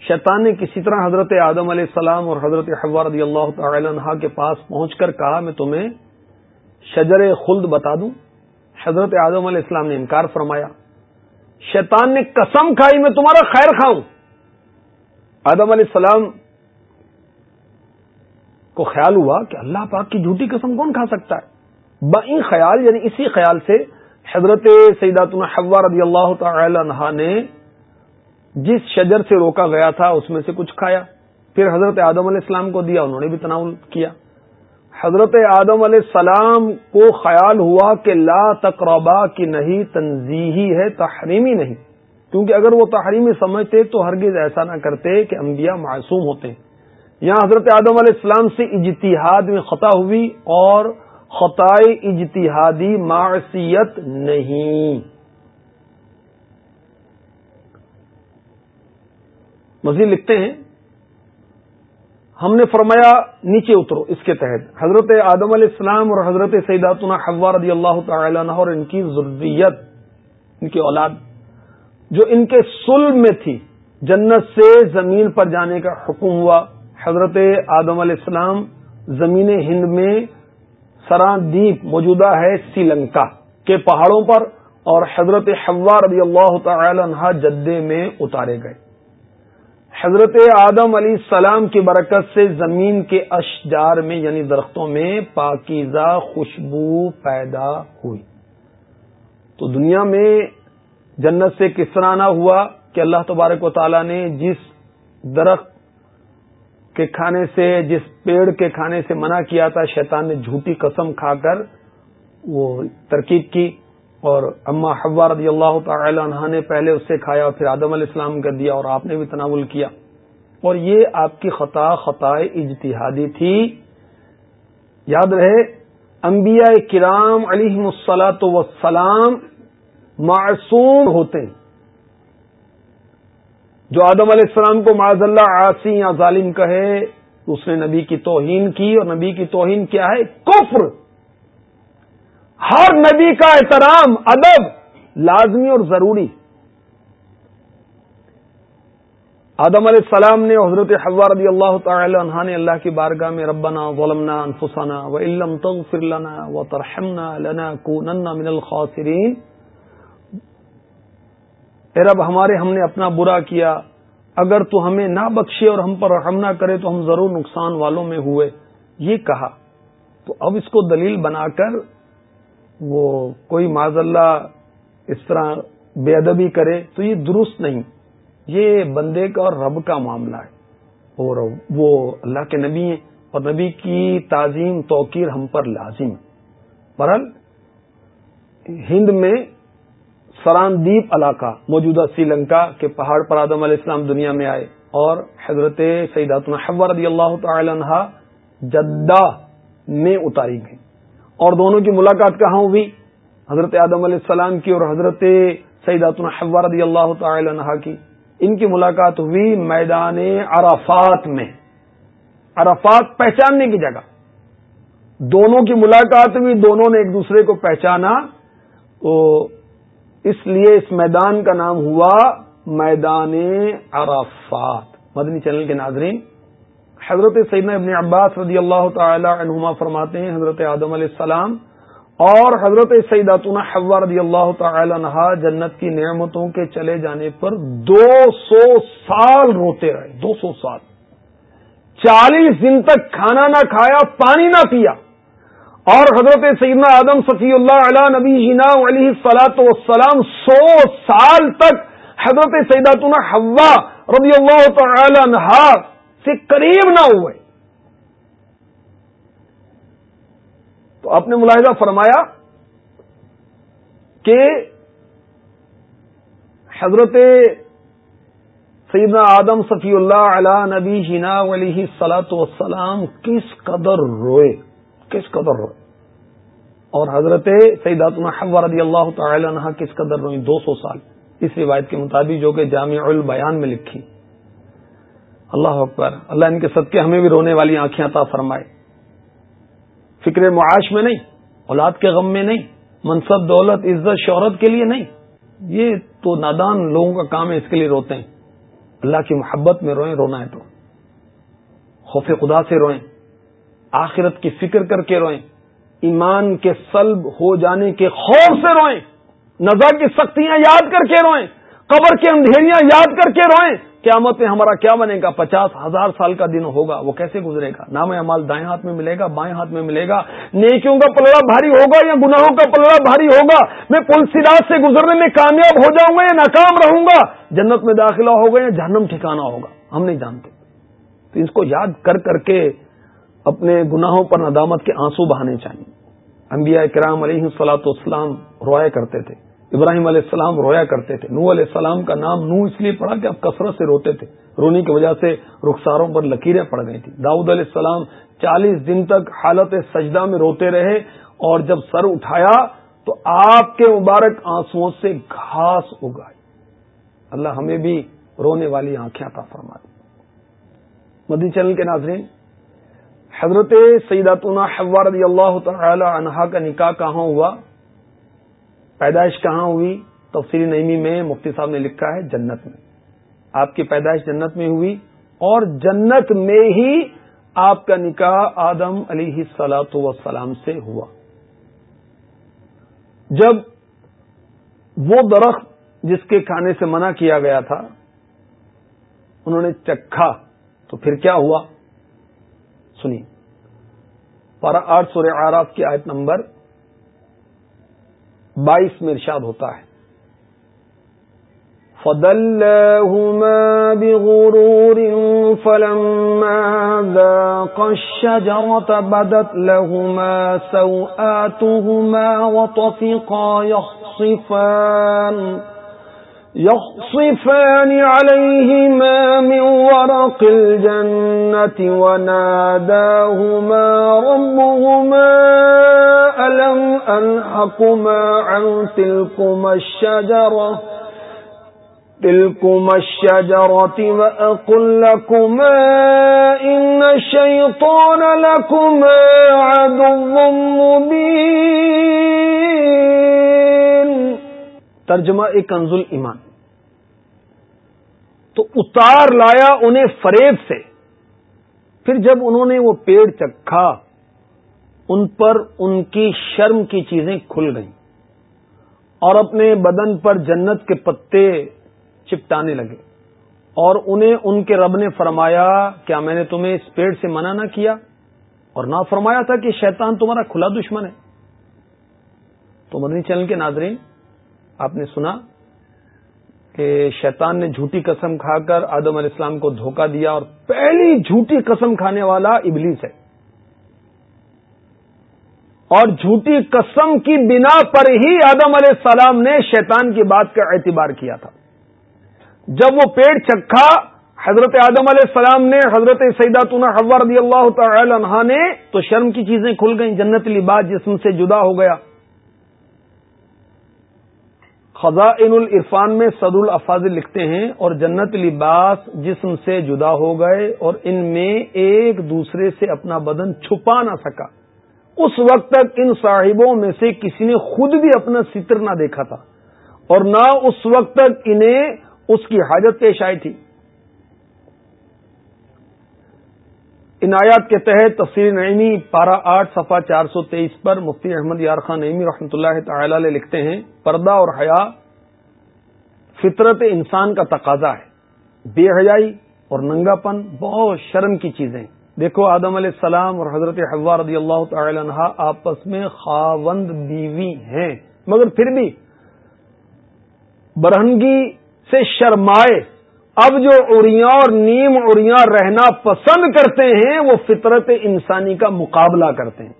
شیطان نے کسی طرح حضرت آدم علیہ السلام اور حضرت حوار رضی اللہ تعالی عنہ کے پاس پہنچ کر کہا، میں تمہیں شجر خلد بتا دوں۔ حضرت آدم علیہ السلام نے انکار فرمایا۔ شیطان نے قسم کھائی، میں تمہارا خیر کھاؤں۔ آدم علیہ السلام کو خیال ہوا کہ اللہ پاک کی جھوٹی قسم کون کھا سکتا ہے؟ بئی خیال یعنی اسی خیال سے حضرت سیدات حوا رضی اللہ تعالی عنہ نے جس شجر سے روکا گیا تھا، اس میں سے کچھ کھایا۔ پھر حضرت آدم علیہ السلام کو دیا، انہوں نے بھی تناول کیا۔ حضرت آدم علیہ السلام کو خیال ہوا کہ لا تقربا کی نہیں تنظیحی ہے، تحریمی نہیں۔ کیونکہ اگر وہ تحریمی سمجھتے تو ہرگز ایسا نہ کرتے کہ انبیاء معصوم ہوتے۔ ہیں یہاں حضرت آدم علیہ السلام سے اجتہاد میں خطا ہوئی اور خطائے اجتہادی معصیت نہیں۔ مزید لکھتے ہیں ہم نے فرمایا نیچے اترو، اس کے تحت۔ حضرت آدم علیہ السلام اور حضرت سیداتنا حوا رضی اللہ تعالی عنہ اور ان کی ضروریت ان کی اولاد، جو ان کے سلم میں تھی، جنت سے زمین پر جانے کا حکم ہوا۔ حضرت آدم علیہ السلام زمین ہند میں سرادیپ موجودہ ہے سری لنکا کے پہاڑوں پر اور حضرت حوا رضی اللہ تعالی عنہ جدے میں اتارے گئے۔ حضرت آدم علیہ السلام کی برکت سے زمین کے اشجار میں یعنی درختوں میں پاکیزہ خوشبو پیدا ہوئی۔ تو دنیا میں جنت سے کس طرح نہ ہوا کہ اللہ تبارک و تعالی نے جس درخت کے کھانے سے، جس پیڑ کے کھانے سے منع کیا تھا، شیطان نے جھوٹی قسم کھا کر وہ ترکیب کی۔ اور اما حوا رضی اللہ تعالی عنہ نے پہلے اس سے کھایا اور پھر آدم علیہ السلام کر دیا اور آپ نے بھی تناول کیا۔ اور یہ آپ کی خطا خطا اجتہادی تھی۔ یاد رہے، انبیاء کرام علیہ مسلاط وسلام معصوم ہوتے ہیں۔ جو آدم علیہ السلام کو معذ اللہ عاصی یا ظالم کہے اس نے نبی کی توہین کی۔ اور نبی کی توہین کیا ہے؟ کفر۔ ہر نبی کا احترام ادب لازمی اور ضروری آدم علیہ السلام نے حضرت حضور رضی اللہ تعالی عنہ نے اللہ کی بارگاہ میں ربنا ظلمنا انفسنا و علم تغفر لنا و ترحمنا لنا کوننا من الخاسرین۔ اے رب، ہمارے ہم نے اپنا برا کیا۔ اگر تو ہمیں نہ بخشے اور ہم پر رحم نہ کرے تو ہم ضرور نقصان والوں میں ہوئے۔ یہ کہا۔ تو اب اس کو دلیل بنا کر وہ کوئی معذ اللہ اس طرح بے ادبی کرے تو یہ درست نہیں۔ یہ بندے کا اور رب کا معاملہ ہے۔ اور وہ اللہ کے نبی ہیں اور نبی کی تعظیم، توقیر ہم پر لازم برحال ہند میں سراندیپ علاقہ موجودہ سری لنکا کے پہاڑ پر آدم علیہ السلام دنیا میں آئے اور حضرت سیدات حوا رضی اللہ تعالی عنہ جدہ میں اتاری گئی اور دونوں کی ملاقات کہاں ہوئی حضرت آدم علیہ السلام کی اور حضرت سیدات حوا رضی اللہ تعالی عنہ کی۔ ان کی ملاقات ہوئی میدان عرفات میں۔ عرفات پہچاننے کی جگہ۔ دونوں کی ملاقات ہوئی، دونوں نے ایک دوسرے کو پہچانا۔ تو اس لیے اس میدان کا نام ہوا میدان عرفات۔ مدنی چینل کے ناظرین حضرت سیدنا ابن عباس رضی اللہ تعالی عنہما فرماتے ہیں، حضرت آدم علیہ السلام، اور حضرت سیداتنا حوا رضی اللہ تعالی عنہ جنت کی نعمتوں کے چلے جانے پر دو سو سال روتے رہے، دو سو سال۔ چالیس دن تک کھانا نہ کھایا، پانی نہ پیا۔ اور حضرت سیدنا آدم صفی اللہ علیہ نبی جینا علیہ سلاۃ وسلام سو سال تک حضرت سیداتنا حوا رضی اللہ تعالی عنہ سے قریب نہ ہوئے۔ تو آپ نے ملاحظہ فرمایا کہ حضرت سیدنا آدم صفی اللہ علیہ نبی جینا علیہ سلاۃ وسلام کس قدر روئے، کس قدر روئے۔ اور حضرت سیدات حوا رضی اللہ تعالی عنہ کس قدر روئی دو سو سال۔ اس روایت کے مطابق جو کہ جامع البیان میں لکھی۔ اللہ اکبر، اللہ ان کے صدقے ہمیں بھی رونے والی آنکھیں عطا فرمائے۔ فکر معاش میں نہیں، اولاد کے غم میں نہیں، منصب، دولت، عزت، شہرت کے لیے نہیں۔ یہ تو نادان لوگوں کا کام ہے، اس کے لیے روتے ہیں۔ اللہ کی محبت میں روئیں، رونا ہے تو۔ خوف خدا سے روئیں۔ آخرت کی فکر کر کے روئیں۔ ایمان کے سلب ہو جانے کے خوف سے روئیں۔ نظر کی سختیاں یاد کر کے روئیں۔ قبر کے اندھیریاں یاد کر کے روئیں۔ قیامت میں ہمارا کیا بنے گا؟ پچاس ہزار سال کا دن ہوگا، وہ کیسے گزرے گا؟ نام امال دائیں ہاتھ میں ملے گا، بائیں ہاتھ میں ملے گا؟ نیکیوں کا پلڑا بھاری ہوگا یا گناہوں کا پلڑا بھاری ہوگا؟ میں پل سراج سے گزرنے میں کامیاب ہو جاؤں گا یا ناکام رہوں گا؟ جنت میں داخلہ ہوگا یا جہنم ٹھکانا ہوگا؟ ہم نہیں جانتے۔ تو اس کو یاد کر کر کے اپنے گناہوں پر ندامت کے آنسو بہانے چاہیے۔ انبیاء کرام علیہ سلاۃ والسلام رویا کرتے تھے۔ ابراہیم علیہ السلام رویا کرتے تھے۔ نو علیہ السلام کا نام نو اس لیے پڑا کہ اب کثرت سے روتے تھے۔ رونے کی وجہ سے رخساروں پر لکیریں پڑ گئی تھی داؤد علیہ السلام چالیس دن تک حالت سجدہ میں روتے رہے اور جب سر اٹھایا تو آپ کے مبارک آنسو سے گھاس اگائی۔ اللہ ہمیں بھی رونے والی آنکھیں عطا فرما دی مدی چینل کے ناظرین، حضرت سیداتنا حوا رضی اللہ تعالی عنہا کا نکاح کہاں ہوا؟ پیدائش کہاں ہوئی؟ تفصیلی نعمی میں مفتی صاحب نے لکھا ہے جنت میں۔ آپ کی پیدائش جنت میں ہوئی اور جنت میں ہی آپ کا نکاح آدم علیہ سلاۃ وسلام سے ہوا۔ جب وہ درخت جس کے کھانے سے منع کیا گیا تھا، انہوں نے چکھا، تو پھر کیا ہوا؟ سنی پارا آٹھ سورہ آراف کی آیت نمبر بائیس میں ارشاد ہوتا ہے۔ فدلهما بغرور فلما ذاق الشجرة بدت لهما سوآتهما وطفقا يخصفان يخصفان عليهما من ورق الجنة وناداهما ربهما ألم أنحقما عن تلكما الشجرة تلكما الشجرة وأقل لكما إن الشيطان لكما عدو مبين. ترجمہ ایک کنزل ایمان تو اتار لایا انہیں فریب سے۔ پھر جب انہوں نے وہ پیڑ چکھا، ان پر ان کی شرم کی چیزیں کھل گئیں اور اپنے بدن پر جنت کے پتے چپٹانے لگے اور انہیں ان کے رب نے فرمایا، کیا میں نے تمہیں اس پیڑ سے منع نہ کیا؟ اور نہ فرمایا تھا کہ شیطان تمہارا کھلا دشمن ہے۔ تو مدنی چینل کے ناظرین، آپ نے سنا کہ شیطان نے جھوٹی قسم کھا کر آدم علیہ السلام کو دھوکہ دیا اور پہلی جھوٹی قسم کھانے والا ابلیس ہے۔ اور جھوٹی قسم کی بنا پر ہی آدم علیہ السلام نے شیطان کی بات کا اعتبار کیا تھا۔ جب وہ پیڑ چکھا، حضرت آدم علیہ السلام نے حضرت سیداتنا حوا رضی اللہ تعالی عنہ نے تو شرم کی چیزیں کھل گئیں، جنت لباس جسم سے جدا ہو گیا۔ خزائن العرفان میں صد الافاظ لکھتے ہیں اور جنت لباس جسم سے جدا ہو گئے اور ان میں ایک دوسرے سے اپنا بدن چھپا نہ سکا۔ اس وقت تک ان صاحبوں میں سے کسی نے خود بھی اپنا ستر نہ دیکھا تھا اور نہ اس وقت تک انہیں اس کی حاجت پیش آئی تھی۔ ان آیات کے تحت تفصیل نعیمی پارہ آٹھ صفحہ چار سو تیئیس پر مفتی احمد یار خان نعیمی رحمۃ اللہ تعالی علیہ لکھتے ہیں، پردہ اور حیا فطرت انسان کا تقاضا ہے۔ بے حیائی اور ننگا پن بہت شرم کی چیزیں۔ دیکھو آدم علیہ السلام اور حضرت حوا رضی اللہ تعالی عنہ آپس میں خاوند بیوی ہیں۔ مگر پھر بھی برہنگی سے شرمائے اب جو اڑیاں اور نیم اڑیاں رہنا پسند کرتے ہیں، وہ فطرت انسانی کا مقابلہ کرتے ہیں۔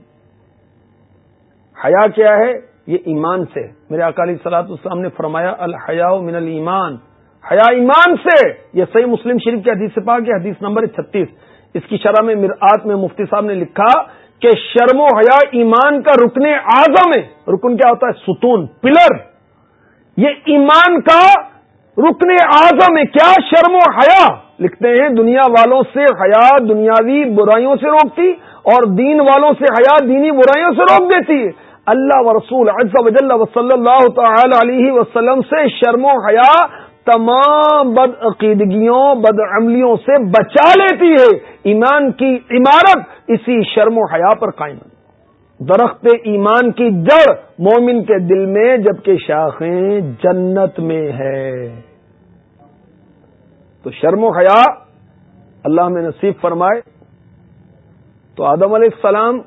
حیا کیا ہے؟ یہ ایمان سے۔ میرے اکالی سلاط اسلام نے فرمایا الحیا من المان حیا ایمان سے۔ یہ صحیح مسلم شریف کی حدیث سے پا حدیث نمبر چھتیس اس کی شرح میں مرآت میں مفتی صاحب نے لکھا کہ شرم و حیا ایمان کا رکن اعظم ہے۔ رکن کیا ہوتا ہے؟ ستون، پلر۔ یہ ایمان کا رکن اعظم ہے کیا شرم و حیا؟ لکھتے ہیں، دنیا والوں سے حیا دنیاوی برائیوں سے روکتی اور دین والوں سے حیا دینی برائیوں سے روک دیتی۔ ہے اللہ و رسول عز و جل و صلی اللہ تعالی علیہ وسلم سے شرم و حیا تمام بد عقیدگیوں بد عملیوں سے بچا لیتی ہے۔ ایمان کی عمارت اسی شرم و حیا پر قائم ہے۔ درخت ایمان کی جڑ مومن کے دل میں، جبکہ شاخیں جنت میں ہے۔ تو شرم و حیا اللہ میں نصیب فرمائے۔ تو آدم علیہ السلام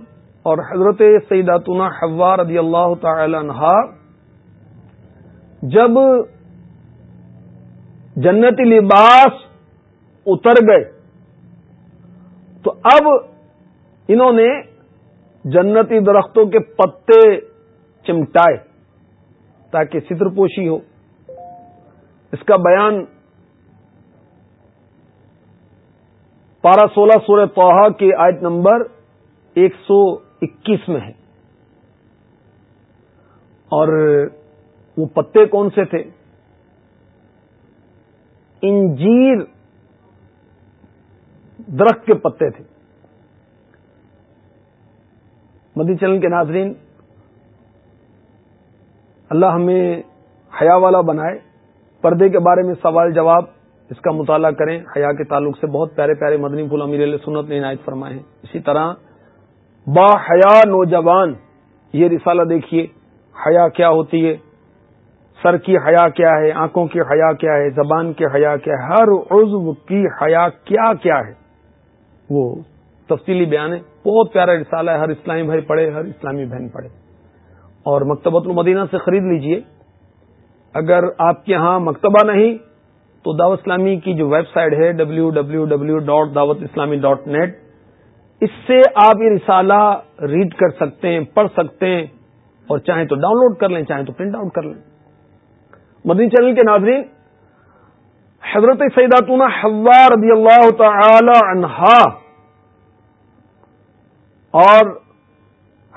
اور حضرت سیداتنا حوا رضی اللہ تعالی عنہا، جب جنتی لباس اتر گئے، تو اب انہوں نے جنتی درختوں کے پتے چمٹائے تاکہ ستر پوشی ہو۔ اس کا بیان پارہ سولہ سورہ توحا کے آیت نمبر ایک سو اکیس میں ہے۔ اور وہ پتے کون سے تھے؟ انجیر درخت کے پتے تھے۔ مدی چینل کے ناظرین، اللہ ہمیں حیا والا بنائے۔ پردے کے بارے میں سوال جواب، اس کا مطالعہ کریں۔ حیا کے تعلق سے بہت پیارے پیارے مدنی پھول امیر علیہ سنت نے عنایت فرمائے ہیں۔ اسی طرح، با حیا نوجوان، یہ رسالہ دیکھیے۔ حیا کیا ہوتی ہے؟ سر کی حیا کیا ہے؟ آنکھوں کی حیا کیا ہے؟ زبان کی حیا کیا ہے؟ ہر عضو کی حیا کیا کیا ہے؟ وہ تفصیلی بیان ہے بہت پیارا رسالہ ہے، ہر اسلامی بھائی پڑھے، ہر اسلامی بہن پڑھے۔ اور مکتبۃ المدینہ سے خرید لیجیے۔ اگر آپ کے ہاں مکتبہ نہیں، تو دعوت اسلامی کی جو ویب سائٹ ہے W W W dot Dawat Islami dot net اس سے آپ یہ رسالہ ریڈ کر سکتے ہیں، پڑھ سکتے ہیں۔ اور چاہیں تو ڈاؤن لوڈ کر لیں، چاہیں تو پرنٹ آؤٹ کر لیں۔ مدنی چینل کے ناظرین، حضرت سیداتونہ حوا رضی اللہ تعالی عنہا اور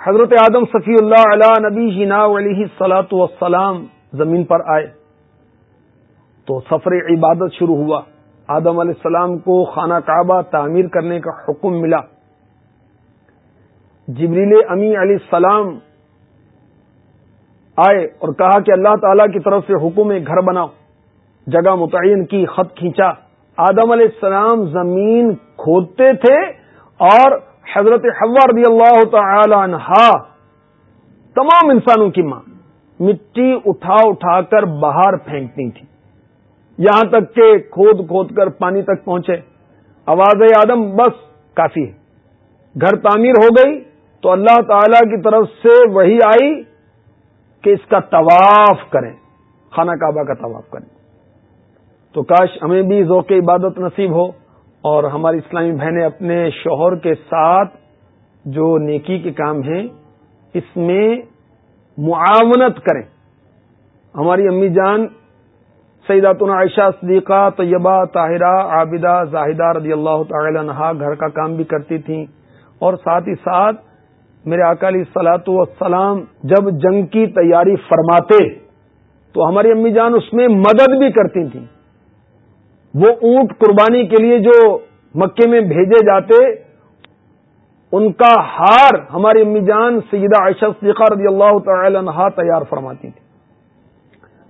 حضرت آدم صفی اللہ علیہ نبی جنا علیہ سلاۃ وسلام زمین پر آئے۔ تو سفر عبادت شروع ہوا۔ آدم علیہ السلام کو خانہ کعبہ تعمیر کرنے کا حکم ملا۔ جبریل امی علیہ السلام آئے اور کہا کہ اللہ تعالی کی طرف سے حکم گھر بناؤ۔ جگہ متعین کی، خط کھینچا۔ آدم علیہ السلام زمین کھودتے تھے اور حضرت حوا رضی اللہ تعالی عنہا تمام انسانوں کی ماں مٹی اٹھا اٹھا کر باہر پھینکتی تھی۔ یہاں تک کہ کھود کھود کر پانی تک پہنچے۔ آواز آدم بس کافی ہے۔ گھر تعمیر ہو گئی تو اللہ تعالی کی طرف سے وہی آئی کہ اس کا طواف کریں۔ خانہ کعبہ کا طواف کریں۔ تو کاش ہمیں بھی ذوق عبادت نصیب ہو۔ اور ہماری اسلامی بہنیں اپنے شوہر کے ساتھ جو نیکی کے کام ہیں، اس میں معاونت کریں۔ ہماری امی جان سیدات عائشہ صدیقہ، طیبہ، طاہرہ، عابدہ، زاہدہ رضی اللہ تعالی عنہ گھر کا کام بھی کرتی تھیں۔ اور ساتھ ہی ساتھ میرے اکالی سلاط والسلام جب جنگ کی تیاری فرماتے تو ہماری امی جان اس میں مدد بھی کرتی تھیں۔ وہ اونٹ قربانی کے لیے جو مکے میں بھیجے جاتے، ان کا ہار ہماری امی جان سیدہ عائشہ صدیقہ رضی اللہ تعالی عنہ تیار فرماتی تھی۔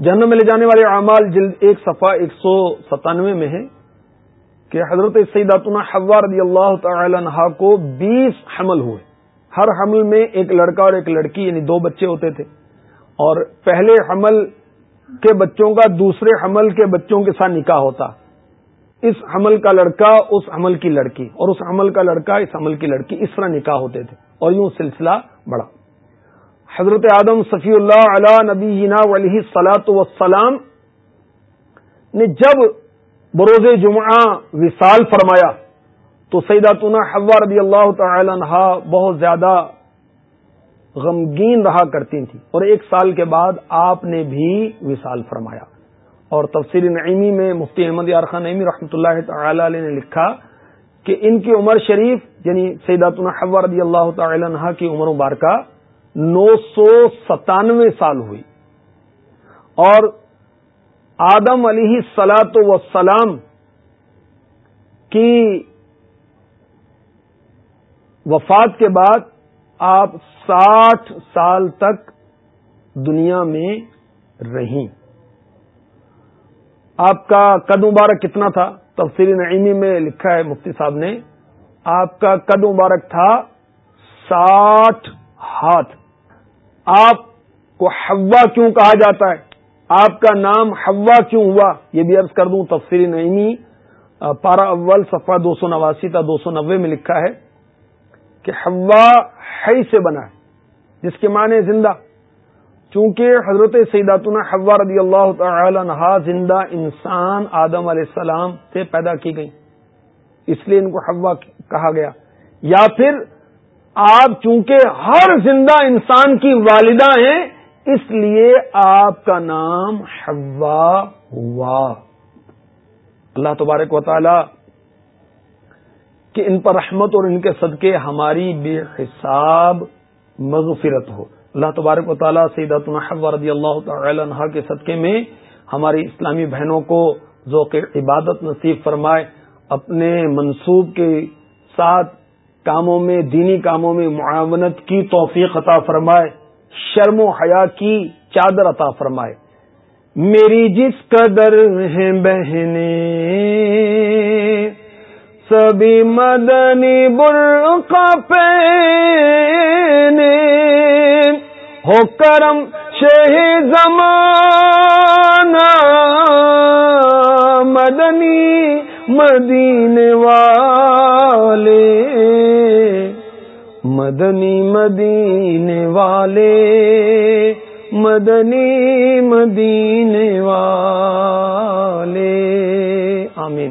جہنم میں لے جانے والے اعمال جلد ایک صفحہ ایک سو ستانوے میں ہے کہ حضرت سیداتنا حوا رضی اللہ تعالی عنہ کو بیس حمل ہوئے۔ ہر حمل میں ایک لڑکا اور ایک لڑکی یعنی دو بچے ہوتے تھے۔ اور پہلے حمل کے بچوں کا، دوسرے حمل کے بچوں کے ساتھ نکاح ہوتا۔ اس حمل کا لڑکا اس حمل کی لڑکی اور اس حمل کا لڑکا اس حمل کی لڑکی اس طرح نکاح ہوتے تھے اور یوں سلسلہ بڑھا حضرت آدم صفی اللہ علیہ نبی علیہ سلاۃ وسلام نے جب بروز جمعہ وصال فرمایا تو سیداتنا حوا رضی اللہ تعالی عنہ بہت زیادہ غمگین رہا کرتی تھیں اور ایک سال کے بعد آپ نے بھی وصال فرمایا۔ اور تفسیر نعیمی میں مفتی احمد یارخان نعیمی رحمۃ اللہ تعالی علیہ نے لکھا کہ ان کی عمر شریف یعنی سیداتنا حوا رضی اللہ تعالی عنہ کی عمر مبارکہ نو سو ستانوے سال ہوئی۔ اور آدم علی سلاط وسلام کی وفات کے بعد آپ ساٹھ سال تک دنیا میں رہیں۔ آپ کا قد مبارک کتنا تھا؟ تفصیلی نعیمی میں لکھا ہے مفتی صاحب نے۔ آپ کا قد مبارک تھا ساٹھ ہاتھ۔ آپ کو حوا کیوں کہا جاتا ہے؟ آپ کا نام حوا کیوں ہوا؟ یہ بھی عرض کر دوں تفصیلی نعیمی پارا اول، صفحہ دو سو نواسی تا دو سو نبے میں لکھا ہے کہ حوا ہے سے بنا ہے، جس کے معنی زندہ۔ چونکہ حضرت سیداتنا حوا رضی اللہ تعالی نہا زندہ انسان آدم علیہ السلام سے پیدا کی گئی۔ اس لیے ان کو حوا کہا گیا۔ یا پھر آپ چونکہ ہر زندہ انسان کی والدہ ہیں، اس لیے آپ کا نام حوا ہوا۔ اللہ تبارک و تعالی کہ ان پر رحمت اور ان کے صدقے ہماری بے حساب مغفرت ہو۔ اللہ تبارک و تعالیٰ سیدت حوا رضی اللہ تعالی عنہ کے صدقے میں ہماری اسلامی بہنوں کو ذوق عبادت نصیب فرمائے، اپنے منصوب کے ساتھ کاموں میں، دینی کاموں میں معاونت کی توفیق عطا فرمائے، شرم و حیا کی چادر عطا فرمائے۔ میری جس قدر ہیں بہنے سبھی مدنی برقع پہنے ہو کرم شہ زمانہ مدنی مدینے والے مدنی مدینے والے مدنی مدینے والے آمین